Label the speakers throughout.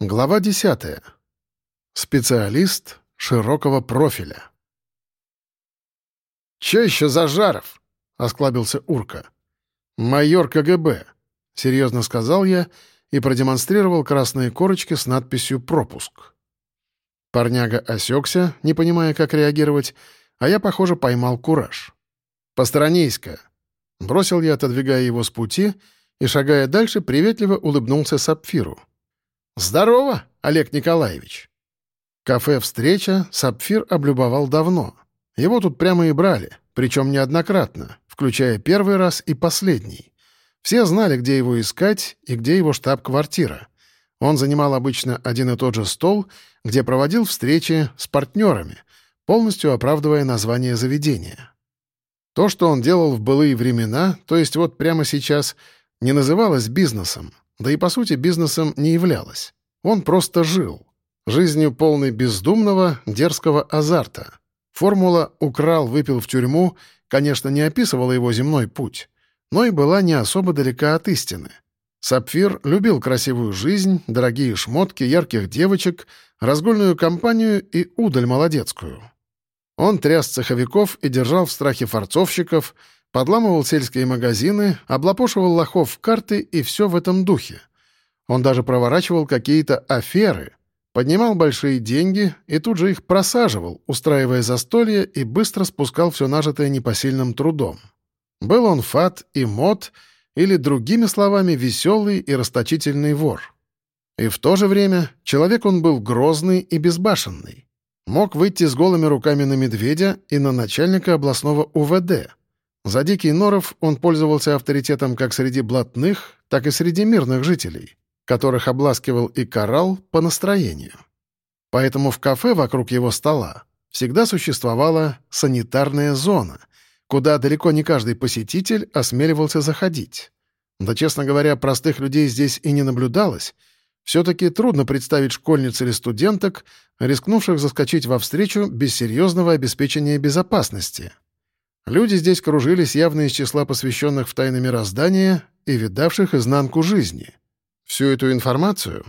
Speaker 1: Глава 10. Специалист широкого профиля.
Speaker 2: «Че еще за Жаров?» — осклабился Урка. «Майор КГБ», — серьезно сказал я и продемонстрировал красные корочки с надписью «Пропуск». Парняга осекся, не понимая, как реагировать, а я, похоже, поймал кураж. «Посторонись-ка!» Бросил я, отодвигая его с пути, и, шагая дальше, приветливо улыбнулся Сапфиру. «Здорово, Олег Николаевич!» Кафе «Встреча» Сапфир облюбовал давно. Его тут прямо и брали, причем неоднократно, включая первый раз и последний. Все знали, где его искать и где его штаб-квартира. Он занимал обычно один и тот же стол, где проводил встречи с партнерами, полностью оправдывая название заведения. То, что он делал в былые времена, то есть вот прямо сейчас, не называлось бизнесом — да и, по сути, бизнесом не являлось. Он просто жил. Жизнью полной бездумного, дерзкого азарта. Формула «украл, выпил в тюрьму» конечно, не описывала его земной путь, но и была не особо далека от истины. Сапфир любил красивую жизнь, дорогие шмотки, ярких девочек, разгульную компанию и удаль молодецкую. Он тряс цеховиков и держал в страхе форцовщиков — Подламывал сельские магазины, облапошивал лохов в карты и все в этом духе. Он даже проворачивал какие-то аферы, поднимал большие деньги и тут же их просаживал, устраивая застолье и быстро спускал все нажитое непосильным трудом. Был он фат и мод, или, другими словами, веселый и расточительный вор. И в то же время человек он был грозный и безбашенный. Мог выйти с голыми руками на медведя и на начальника областного УВД — за дикий норов он пользовался авторитетом как среди блатных, так и среди мирных жителей, которых обласкивал и карал по настроению. Поэтому в кафе вокруг его стола всегда существовала санитарная зона, куда далеко не каждый посетитель осмеливался заходить. Да, честно говоря, простых людей здесь и не наблюдалось. Все-таки трудно представить школьниц или студенток, рискнувших заскочить во встречу без серьезного обеспечения безопасности — Люди здесь кружились явно из числа посвященных в тайны мироздания и видавших изнанку жизни. Всю эту информацию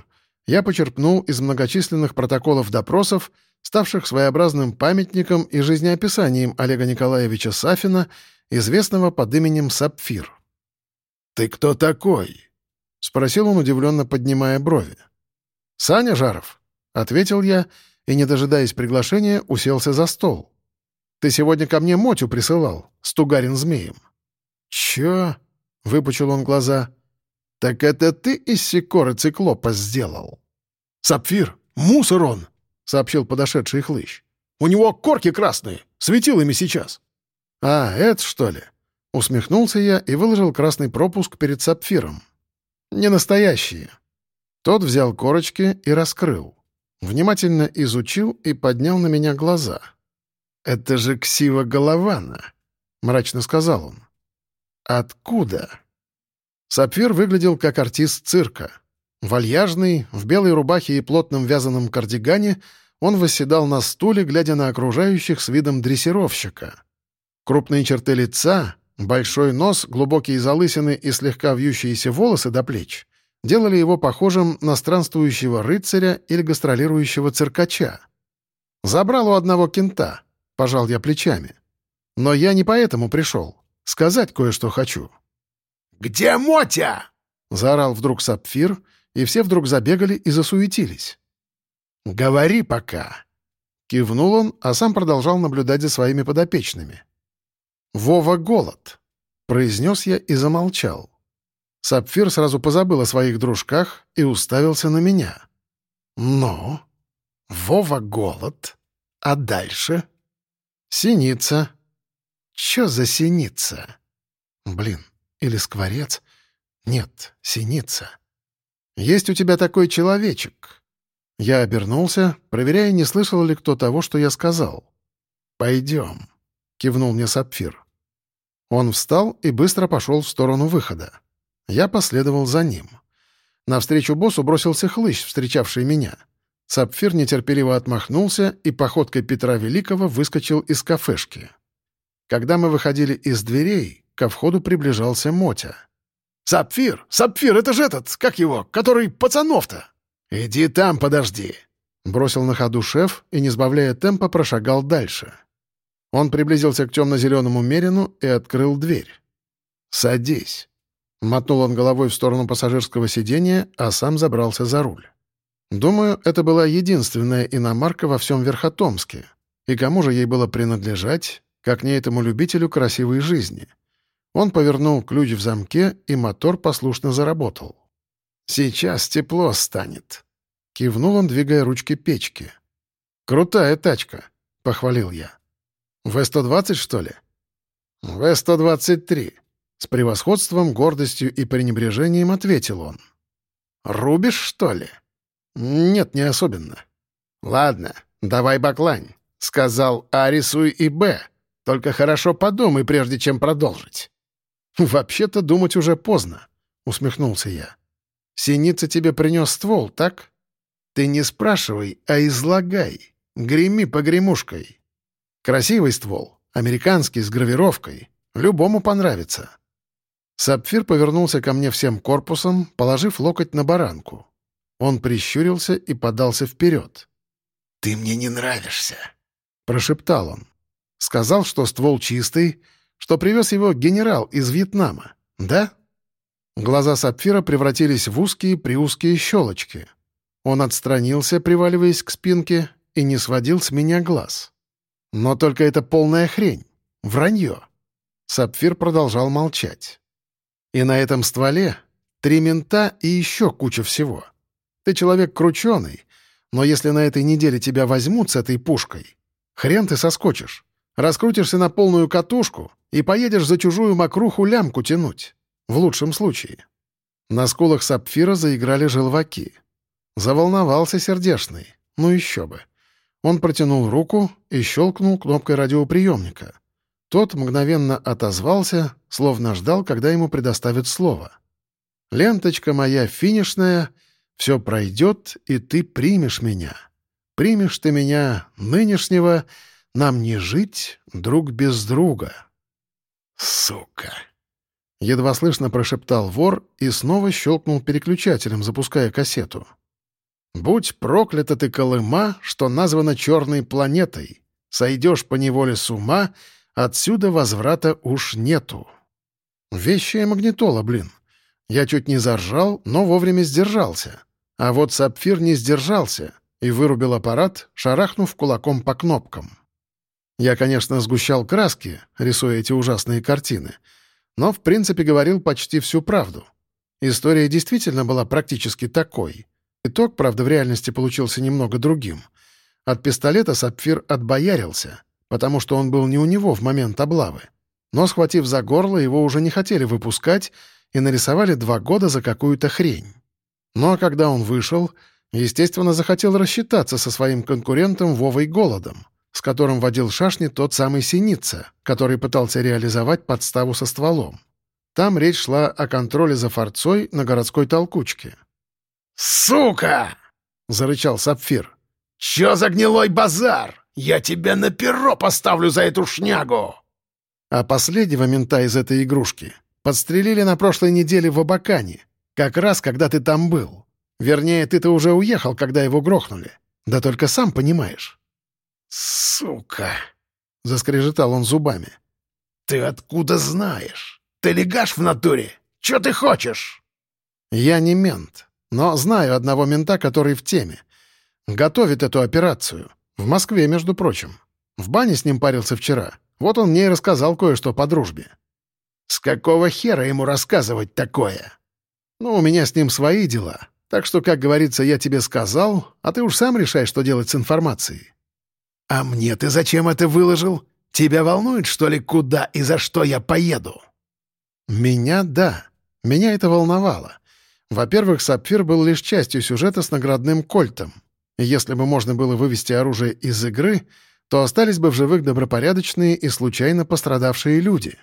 Speaker 2: я почерпнул из многочисленных протоколов допросов, ставших своеобразным памятником и жизнеописанием Олега Николаевича Сафина, известного под именем Сапфир. «Ты кто такой?» — спросил он, удивленно поднимая брови.
Speaker 1: «Саня Жаров», — ответил я, и, не дожидаясь приглашения, уселся за стол. Ты сегодня ко мне Мотю присылал, с тугарин змеем».
Speaker 2: «Чё?» — выпучил он глаза. «Так это ты из секоры циклопа сделал?»
Speaker 1: «Сапфир, мусор он!» — сообщил подошедший хлыщ. «У него корки красные, светил ими сейчас». «А, это что ли?» — усмехнулся я и выложил красный пропуск перед сапфиром. «Не настоящие». Тот взял корочки и раскрыл. Внимательно изучил и поднял на меня глаза — «Это же Ксива Голована», — мрачно сказал он. «Откуда?» Сапфир выглядел как артист цирка. Вальяжный, в белой рубахе и плотном вязаном кардигане, он восседал на стуле, глядя на окружающих с видом дрессировщика. Крупные черты лица, большой нос, глубокие залысины и слегка вьющиеся волосы до плеч делали его похожим на странствующего рыцаря или гастролирующего циркача. Забрал у одного кента — Пожал я плечами. Но я не поэтому пришел. Сказать кое-что хочу.
Speaker 2: «Где Мотя?»
Speaker 1: — заорал вдруг Сапфир, и все вдруг забегали и засуетились.
Speaker 2: «Говори пока!»
Speaker 1: Кивнул он, а сам продолжал наблюдать за своими подопечными. «Вова голод!» — произнес я и замолчал. Сапфир сразу позабыл о своих дружках и уставился на меня. «Но? Вова голод? А дальше?» «Синица». «Чё за синица?» «Блин, или скворец?» «Нет, синица». «Есть у тебя такой человечек». Я обернулся, проверяя, не слышал ли кто того, что я сказал. «Пойдем», — кивнул мне Сапфир. Он встал и быстро пошел в сторону выхода. Я последовал за ним. Навстречу боссу бросился хлыщ, встречавший меня — Сапфир нетерпеливо отмахнулся и походкой Петра Великого выскочил из кафешки. Когда мы выходили из дверей, ко входу приближался Мотя.
Speaker 2: «Сапфир! Сапфир! Это же этот, как его, который пацанов-то!»
Speaker 1: «Иди там подожди», — бросил на ходу шеф и, не сбавляя темпа, прошагал дальше. Он приблизился к темно-зеленому Мерину и открыл дверь. «Садись». Мотнул он головой в сторону пассажирского сиденья, а сам забрался за руль. Думаю, это была единственная иномарка во всем Верхотомске. И кому же ей было принадлежать, как не этому любителю красивой жизни? Он повернул ключ в замке, и мотор послушно заработал. «Сейчас тепло станет», — кивнул он, двигая ручки печки. «Крутая тачка», — похвалил я. «В-120, что ли?» «В-123», — с превосходством, гордостью и пренебрежением ответил он. «Рубишь, что ли?» «Нет, не особенно». «Ладно, давай баклань», — сказал А, рисуй и Б. «Только хорошо подумай, прежде чем продолжить». «Вообще-то думать уже поздно», — усмехнулся я. «Синица тебе принес ствол, так? Ты не спрашивай, а излагай. Греми погремушкой. Красивый ствол, американский, с гравировкой. Любому понравится». Сапфир повернулся ко мне всем корпусом, положив локоть на баранку. Он прищурился и подался вперед.
Speaker 2: «Ты мне не нравишься», —
Speaker 1: прошептал он. Сказал, что ствол чистый, что привез его генерал из Вьетнама, да?» Глаза Сапфира превратились в узкие приузкие щелочки. Он отстранился, приваливаясь к спинке, и не сводил с меня глаз. Но только это полная хрень. Вранье. Сапфир продолжал молчать. И на этом стволе три мента и еще куча всего. Ты человек крученый, но если на этой неделе тебя возьмут с этой пушкой, хрен ты соскочишь. Раскрутишься на полную катушку и поедешь за чужую мокруху лямку тянуть. В лучшем случае. На скулах сапфира заиграли желваки. Заволновался сердешный. Ну еще бы. Он протянул руку и щелкнул кнопкой радиоприемника. Тот мгновенно отозвался, словно ждал, когда ему предоставят слово. «Ленточка моя финишная, все пройдет, и ты примешь меня. Примешь ты меня нынешнего, нам не жить друг без друга».
Speaker 2: «Сука!»
Speaker 1: Едва слышно прошептал вор и снова щелкнул переключателем, запуская кассету. «Будь проклята ты, Колыма, что названа черной планетой. Сойдешь по неволе с ума, отсюда возврата уж нету». Вещая магнитола, блин. Я чуть не заржал, но вовремя сдержался. А вот Сапфир не сдержался и вырубил аппарат, шарахнув кулаком по кнопкам. Я, конечно, сгущал краски, рисуя эти ужасные картины, но, в принципе, говорил почти всю правду. История действительно была практически такой. Итог, правда, в реальности получился немного другим. От пистолета Сапфир отбоярился, потому что он был не у него в момент облавы. Но, схватив за горло, его уже не хотели выпускать и нарисовали два года за какую-то хрень. Но когда он вышел, естественно, захотел рассчитаться со своим конкурентом Вовой Голодом с которым водил шашни тот самый Синица, который пытался реализовать подставу со стволом. Там речь шла о контроле за форцой на городской толкучке.
Speaker 2: «Сука!» — зарычал Сапфир. «Чё за гнилой базар? Я тебя на перо поставлю за эту шнягу!»
Speaker 1: А последнего мента из этой игрушки подстрелили на прошлой неделе в Абакане, как раз когда ты там был. Вернее, ты-то уже уехал, когда его грохнули. Да только сам понимаешь.
Speaker 2: «Сука!»
Speaker 1: — заскрежетал он зубами.
Speaker 2: «Ты откуда знаешь? Ты легаш в натуре? Чё ты хочешь?»
Speaker 1: «Я не мент, но знаю одного мента, который в теме. Готовит эту операцию. В Москве, между прочим. В бане с ним парился вчера. Вот он мне и рассказал кое-что по дружбе».
Speaker 2: «С какого хера ему рассказывать такое?»
Speaker 1: «Ну, у меня с ним свои дела. Так что, как говорится, я тебе сказал, а ты уж сам решай, что делать с информацией».
Speaker 2: «А мне ты зачем это выложил? Тебя волнует, что ли, куда и за что я поеду?»
Speaker 1: «Меня — да. Меня это волновало. Во-первых, Сапфир был лишь частью сюжета с наградным кольтом. Если бы можно было вывести оружие из игры, то остались бы в живых добропорядочные и случайно пострадавшие люди.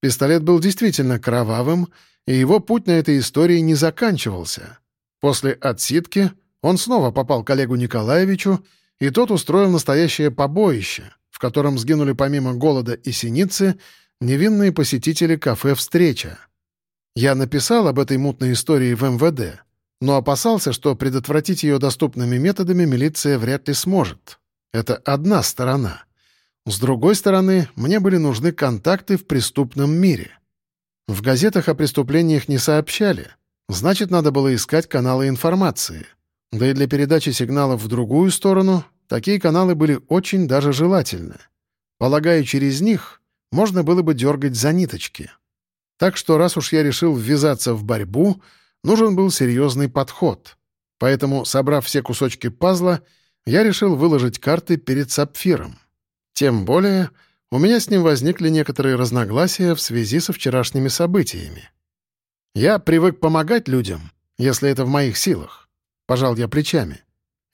Speaker 1: Пистолет был действительно кровавым, и его путь на этой истории не заканчивался. После отсидки он снова попал к Олегу Николаевичу, и тот устроил настоящее побоище, в котором сгинули помимо голода и синицы невинные посетители кафе «Встреча». Я написал об этой мутной истории в МВД, но опасался, что предотвратить ее доступными методами милиция вряд ли сможет. Это одна сторона. С другой стороны, мне были нужны контакты в преступном мире. В газетах о преступлениях не сообщали, значит, надо было искать каналы информации. Да и для передачи сигналов в другую сторону такие каналы были очень даже желательны. Полагаю, через них можно было бы дергать за ниточки. Так что раз уж я решил ввязаться в борьбу, нужен был серьезный подход. Поэтому, собрав все кусочки пазла, я решил выложить карты перед Сапфиром. Тем более, у меня с ним возникли некоторые разногласия в связи со вчерашними событиями. Я привык помогать людям, если это в моих силах. Пожал я плечами.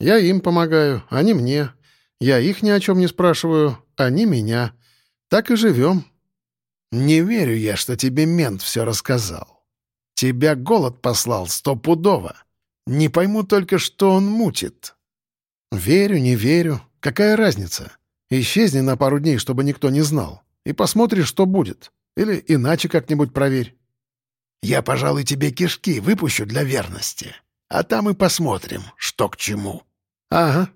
Speaker 1: Я им помогаю, они мне. Я их ни о чем не спрашиваю, они меня. Так и живем.
Speaker 2: Не верю я, что тебе мент все рассказал. Тебя голод послал стопудово. Не пойму только, что он мутит.
Speaker 1: Верю, не верю. Какая разница? Исчезни на пару дней, чтобы никто не знал. И посмотришь, что будет. Или иначе как-нибудь проверь.
Speaker 2: Я, пожалуй, тебе кишки выпущу для верности. А там и посмотрим, что к чему.
Speaker 1: Ага.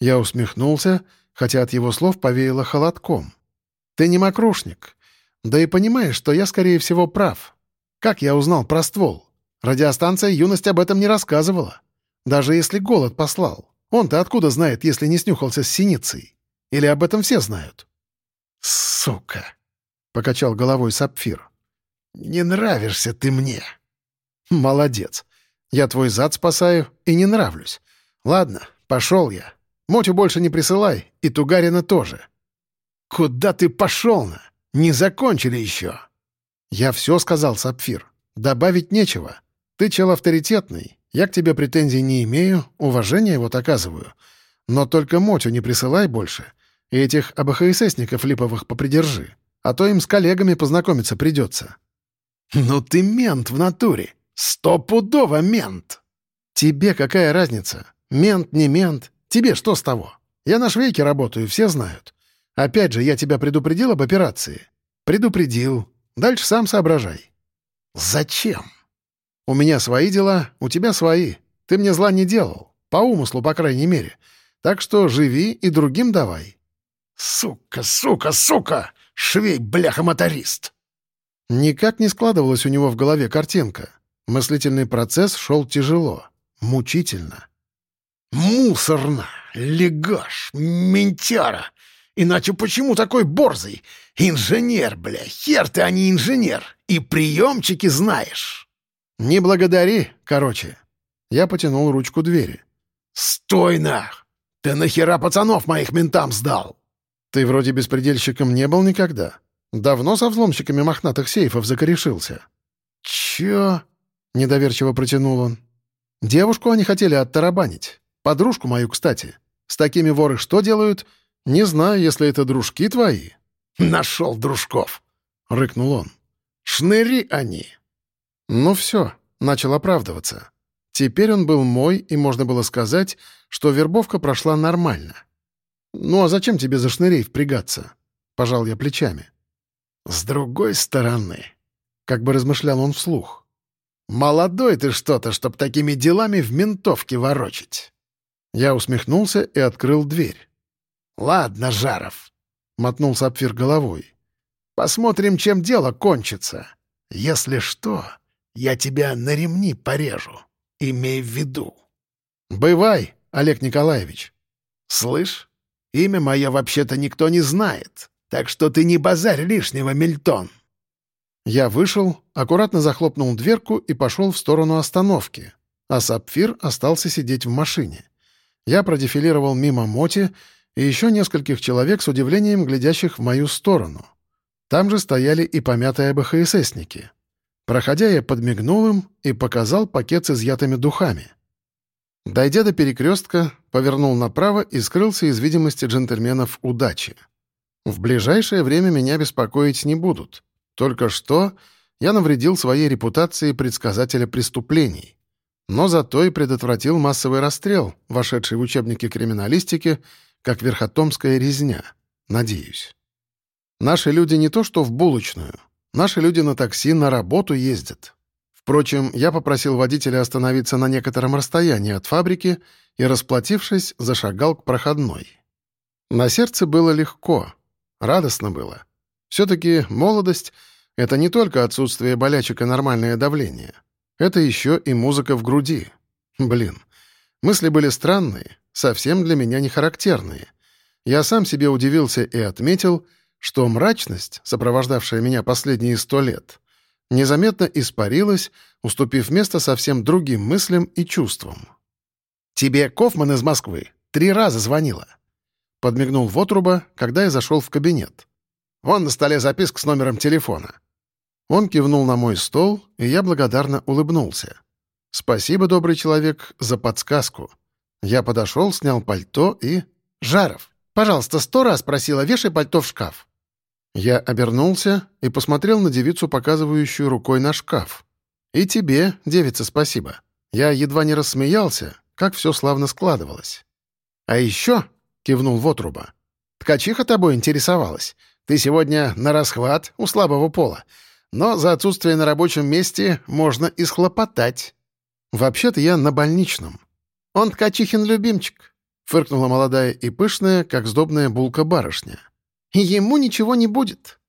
Speaker 1: Я усмехнулся, хотя от его слов повеяло холодком. Ты не мокрушник. Да и понимаешь, что я, скорее всего, прав. Как я узнал про ствол? Радиостанция «Юность» об этом не рассказывала. Даже если голод послал. Он-то откуда знает, если не снюхался с синицей? Или об этом все знают?
Speaker 2: «Сука!»
Speaker 1: — покачал головой Сапфир.
Speaker 2: «Не нравишься ты мне!»
Speaker 1: «Молодец. Я твой зад спасаю и не нравлюсь. Ладно, пошел я. Мотю больше не присылай, и Тугарина тоже».
Speaker 2: «Куда ты пошел-на?» Не закончили еще!»
Speaker 1: «Я все сказал, Сапфир. Добавить нечего. Ты чел авторитетный. Я к тебе претензий не имею, уважение вот оказываю. Но только Мотю не присылай больше. И этих АБХССников липовых попридержи. А то им с коллегами познакомиться придется».
Speaker 2: «Ну ты мент в натуре! Стопудово мент!»
Speaker 1: «Тебе какая разница? Мент, не мент? Тебе что с того? Я на швейке работаю, все знают. Опять же, я тебя предупредил об операции? Предупредил. Дальше сам соображай.
Speaker 2: Зачем?
Speaker 1: У меня свои дела, у тебя свои. Ты мне зла не делал. По умыслу, по крайней мере. Так что живи и другим давай.
Speaker 2: Сука, сука, сука! Швей, бляха-моторист!
Speaker 1: Никак не складывалась у него в голове картинка. Мыслительный процесс шел тяжело, мучительно.
Speaker 2: «Мусорно! Легаш! Ментяра! Иначе почему такой борзый? Инженер, бля, хер ты, а не инженер. И приемчики знаешь.
Speaker 1: Не благодари, короче. Я потянул ручку двери.
Speaker 2: Стой нах! Ты нахера пацанов моих ментам сдал?
Speaker 1: Ты вроде беспредельщиком не был никогда. Давно со взломщиками мохнатых сейфов закорешился.
Speaker 2: Чё?
Speaker 1: Недоверчиво протянул он. Девушку они хотели оттарабанить. Подружку мою, кстати. С такими воры что делают — «Не знаю, если это дружки твои».
Speaker 2: «Нашел дружков», — рыкнул он. «Шныри они».
Speaker 1: «Ну все», — начал оправдываться. Теперь он был мой, и можно было сказать, что вербовка прошла нормально. «Ну а зачем тебе за шнырей впрягаться?» — пожал я плечами.
Speaker 2: «С другой стороны», — как бы размышлял он вслух, «молодой ты что-то, чтоб такими делами в ментовке ворочить».
Speaker 1: Я усмехнулся и открыл дверь.
Speaker 2: «Ладно, Жаров», — мотнул Сапфир головой. «Посмотрим, чем дело кончится. Если что, я тебя на ремни порежу. Имей в виду».
Speaker 1: «Бывай, Олег Николаевич».
Speaker 2: «Слышь, имя мое вообще-то никто не знает, так что ты не базарь лишнего, Мильтон».
Speaker 1: Я вышел, аккуратно захлопнул дверку и пошел в сторону остановки, а Сапфир остался сидеть в машине. Я продефилировал мимо Моти и еще нескольких человек с удивлением глядящих в мою сторону. Там же стояли и помятые БХССники. Проходя, я подмигнул им и показал пакет с изъятыми духами. Дойдя до перекрестка, повернул направо и скрылся из видимости джентльменов удачи. В ближайшее время меня беспокоить не будут. Только что я навредил своей репутации предсказателя преступлений. Но зато и предотвратил массовый расстрел, вошедший в учебники криминалистики как верхотомская резня. Надеюсь. Наши люди не то что в булочную. Наши люди на такси на работу ездят.
Speaker 2: Впрочем, я попросил водителя остановиться на некотором расстоянии от фабрики и, расплатившись, зашагал к проходной. На сердце было легко, радостно было. Все-таки молодость — это не только отсутствие болячек и нормальное давление. Это еще и музыка в груди. Блин, мысли были странные, совсем для меня не характерные. Я сам себе удивился и отметил, что мрачность, сопровождавшая меня последние сто лет, незаметно испарилась, уступив место совсем другим мыслям и чувствам. «Тебе Кофман из Москвы три раза звонила», — подмигнул Вотруба, когда я зашел в кабинет. «Вон на столе записка с номером телефона». Он кивнул на мой стол, и я благодарно улыбнулся. «Спасибо, добрый человек, за подсказку». Я подошел, снял пальто и... «Жаров, пожалуйста, сто раз просила, вешай пальто в шкаф». Я обернулся и посмотрел на девицу, показывающую рукой на шкаф. «И тебе, девица, спасибо. Я едва не рассмеялся, как все славно складывалось». «А еще», — кивнул Вотруба, — «ткачиха тобой интересовалась. Ты сегодня на расхват у слабого пола, но за отсутствие на рабочем месте можно и схлопотать». «Вообще-то я на больничном». «Он ткачихин любимчик», — фыркнула молодая и пышная, как сдобная булка барышня. «Ему ничего не будет.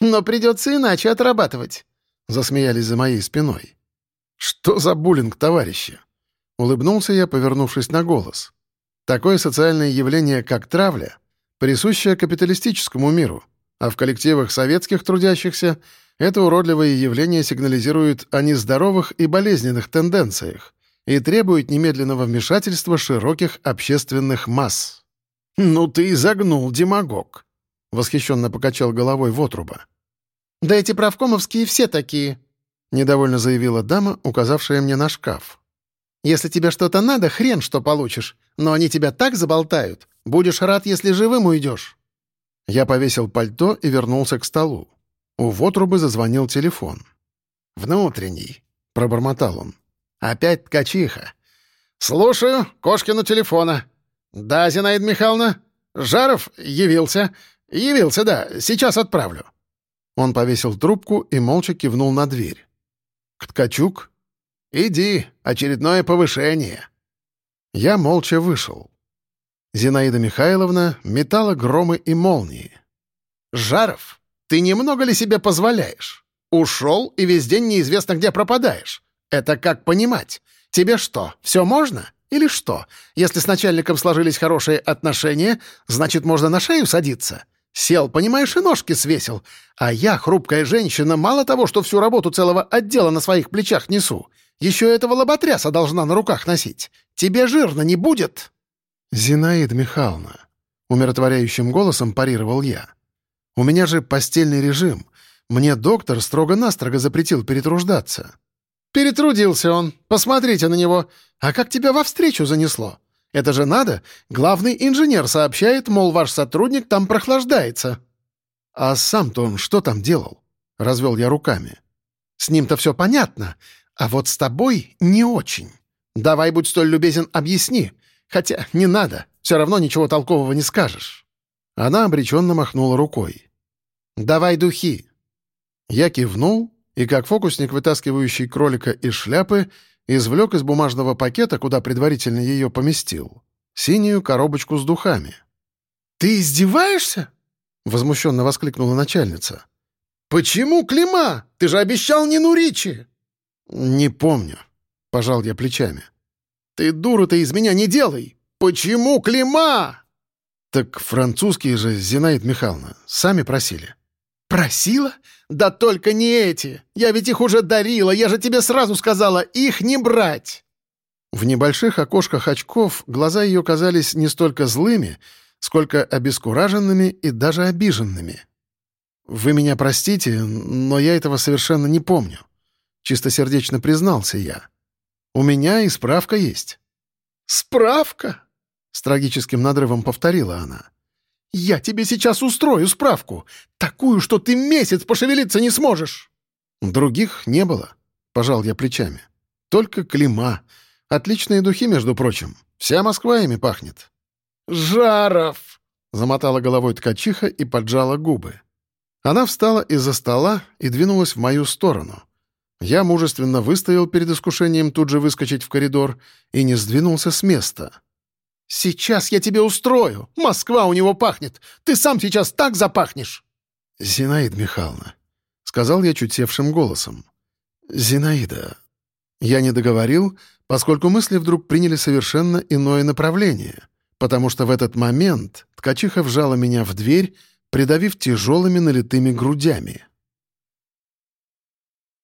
Speaker 2: Но придется иначе отрабатывать», — засмеялись за моей спиной. «Что за буллинг, товарищи?» Улыбнулся я, повернувшись на голос. Такое социальное явление, как травля, присущее капиталистическому миру, а в коллективах советских трудящихся это уродливое явление сигнализирует о нездоровых и болезненных тенденциях и требует немедленного вмешательства широких общественных масс. «Ну ты и загнул, демагог!» — восхищенно покачал головой Вотруба. «Да эти правкомовские все такие», — недовольно заявила дама, указавшая мне на шкаф. Если тебе что-то надо, хрен что получишь. Но они тебя так заболтают. Будешь рад, если живым уйдешь». Я повесил пальто и вернулся к столу. У Вотрубы зазвонил телефон. «Внутренний», — пробормотал он. «Опять ткачиха». «Слушаю, Кошкину телефона». «Да, Зинаида Михайловна. Жаров явился. Явился, да. Сейчас отправлю». Он повесил трубку и молча кивнул на дверь. «К ткачук?» «Иди, очередное повышение». Я молча вышел. Зинаида Михайловна метала громы и молнии. «Жаров, ты немного ли себе позволяешь? Ушел и весь день неизвестно где пропадаешь. Это как понимать? Тебе что, все можно? Или что? Если с начальником сложились хорошие отношения, значит, можно на шею садиться? Сел, понимаешь, и ножки свесил. А я, хрупкая женщина, мало того, что всю работу целого отдела на своих плечах несу, еще этого лоботряса должна на руках носить. Тебе жирно не будет?» «Зинаида Михайловна», — умиротворяющим голосом парировал я. «У меня же постельный режим. Мне доктор строго-настрого запретил перетруждаться». «Перетрудился он. Посмотрите на него. А как тебя во встречу занесло? Это же надо. Главный инженер сообщает, мол, ваш сотрудник там прохлаждается». «А сам-то он что там делал?» — развел я руками. «С ним-то все понятно. А вот с тобой не очень. Давай, будь столь любезен, объясни. Хотя не надо, все равно ничего толкового не скажешь». Она обреченно махнула рукой. «Давай духи». Я кивнул, и как фокусник, вытаскивающий кролика из шляпы, извлек из бумажного пакета, куда предварительно ее поместил, синюю коробочку с духами. «Ты издеваешься?» — возмущенно воскликнула начальница. «Почему Клима? Ты же обещал не Нуричи!» «Не помню», — пожал я плечами. «Ты дура-то из меня не делай! Почему Клима?» «Так французские же, Зинаида Михайловна, сами просили». «Просила? Да только не эти! Я ведь их уже дарила, я же тебе сразу сказала, их не брать!» В небольших окошках очков глаза ее казались не столько злыми, сколько обескураженными и даже обиженными. «Вы меня простите, но я этого совершенно не помню. — чистосердечно признался я. «У меня и справка есть». «Справка?» — с трагическим надрывом повторила она. «Я тебе сейчас устрою справку, такую, что ты месяц пошевелиться не сможешь!» «Других не было», — пожал я плечами. «Только клима. Отличные духи, между прочим. Вся Москва ими пахнет». «Жаров!» — замотала головой ткачиха и поджала губы. Она встала из-за стола и двинулась в мою сторону —
Speaker 1: Я мужественно выстоял перед искушением тут же выскочить в коридор и не сдвинулся с места.
Speaker 2: «Сейчас я тебе устрою! Москва у него пахнет! Ты сам сейчас так запахнешь!»
Speaker 1: «Зинаида Михайловна», — сказал я чуть севшим голосом. «Зинаида». Я не договорил, поскольку мысли вдруг приняли совершенно иное направление, потому что в этот момент ткачиха вжала меня в дверь, придавив тяжелыми налитыми грудями.